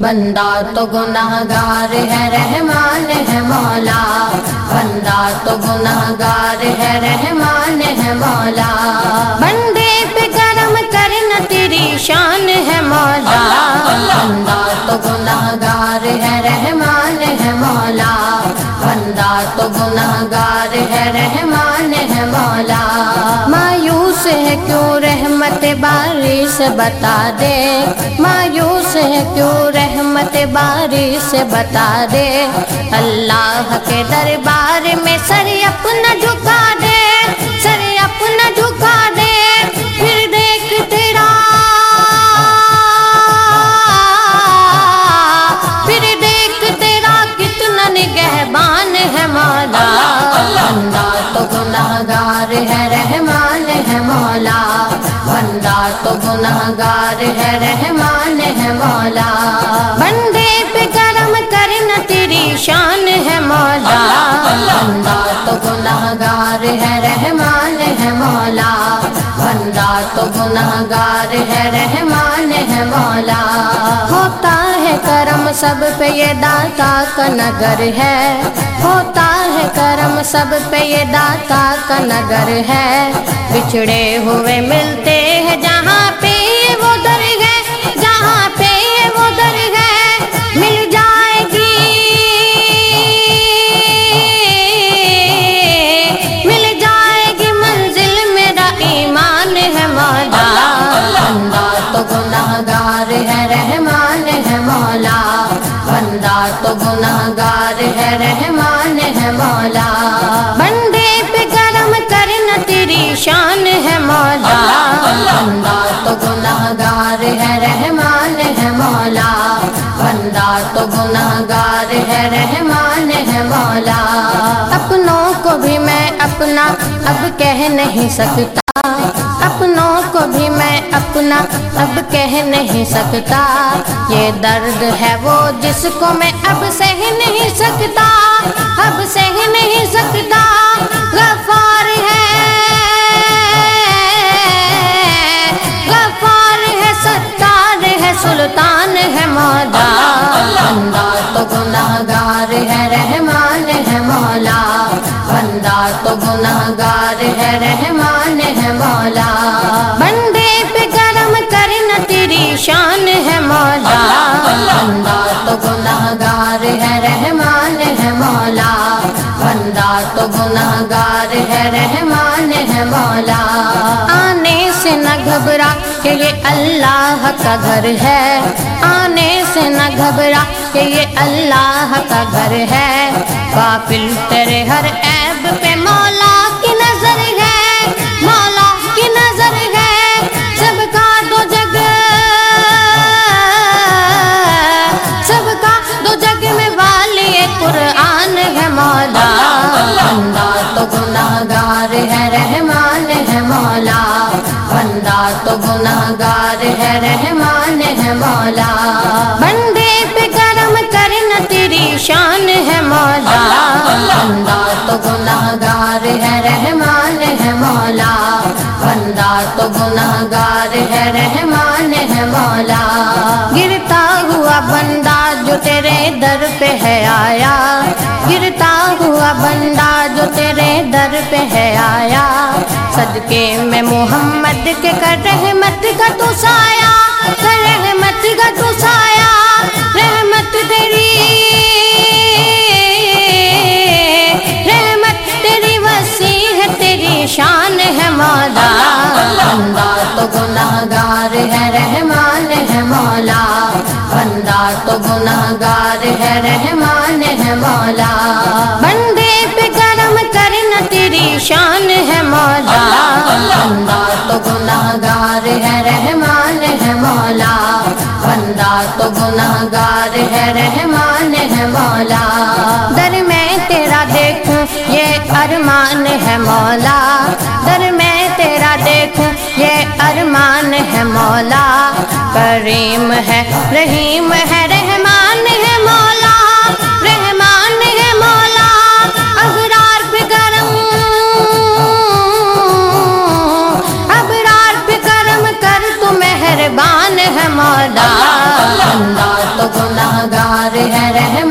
بندہ تو گناہگار ہے، رحمان ہے مولا۔ بندہ تو گناہگار ہے، رحمان ہے مولا۔ بندے پہ کرم کرنا تیری شان ہے مولا۔ بندہ تو گناہگار ہے، رحمان ہے مولا۔ بندہ تو گناہگار ہے، رحمان ہے مولا۔ مایوس ہے کیوں بارش بتا دے۔ مایوس ہے کیوں رحمت بارش بتا دے۔ اللہ کے دربار میں سر اپنا جھکا دے۔ سر اپنا جھکا دے۔ پھر دیکھ تیرا۔ پھر دیکھ تیرا کتنا نگہبان ہے مولا۔ بندہ تو گناہگار ہے، رحمان ہے مولا۔ بندہ تو گناہگار ہے، رحمان ہے مولا۔ بندے پہ کرم کرنا تیری شان ہے مولا۔ بندہ تو گناہگار ہے، رحمان ہے مولا۔ بندہ تو گناہگار ہے، رحمان ہے مولا۔ ہوتا ہے کرم سب پہ یہ داتا کا نگر ہے۔ ہوتا ہے کرم سب پہ یہ داتا کا نگر ہے۔ بچھڑے ہوئے ملتے ہیں جہاں رحمان ہے مولا، بندہ تو گناہگار ہے، رحمان ہے مولا۔ بندے پہ کرم کرنا تیری شان ہے مولا۔ بندہ تو گناہگار ہے، رحمان ہے مولا۔ بندہ تو گناہگار ہے، رحمان ہے مولا۔ اپنوں کو بھی میں اپنا اب کہہ نہیں سکتا۔ اپنوں اپنا اب کہہ نہیں سکتا۔ یہ درد ہے وہ جس کو میں اب سہ نہیں سکتا۔ اب سہ نہیں سکتا۔ غفار ہے۔ غفار ہے، ستار ہے، سلطان ہے، مولا۔ بندہ تو گناہگار ہے، رحمان ہے، مولا۔ بندہ تو گناہگار ہے، رحمان ہے، مولا۔ شان ہے مولا۔ بندہ تو گناہگار ہے، رحمان ہے مولا۔ بندہ تو گناہگار ہے، رحمان ہے مولا۔ آنے سے نہ گھبرا کہ یہ اللہ کا گھر ہے۔ آنے سے نہ گھبرا کہ یہ اللہ کا گھر ہے۔ قافل تیرے ہر عیب پہ قرآن ہے مولا. بندہ تو گناہگار ہے، رحمان ہے مولا. بندہ تو گناہگار ہے، رحمان ہے مولا. بندے پہ کرم کرنا تیری شان ہے گرتا ہوا بندہ جو تیرے در پہ ہے آیا۔ صدقے میں محمد کے کر رحمت کا تو سایا کر رحمت تو گناہگار ہے، رحمان ہے مولا۔ در میں تیرا دیکھوں، یہ ارمان ہے مولا۔ در میں تیرا دیکھوں، یہ ارمان ہے مولا۔ کریم ہے، رحیم ہے میرا رہ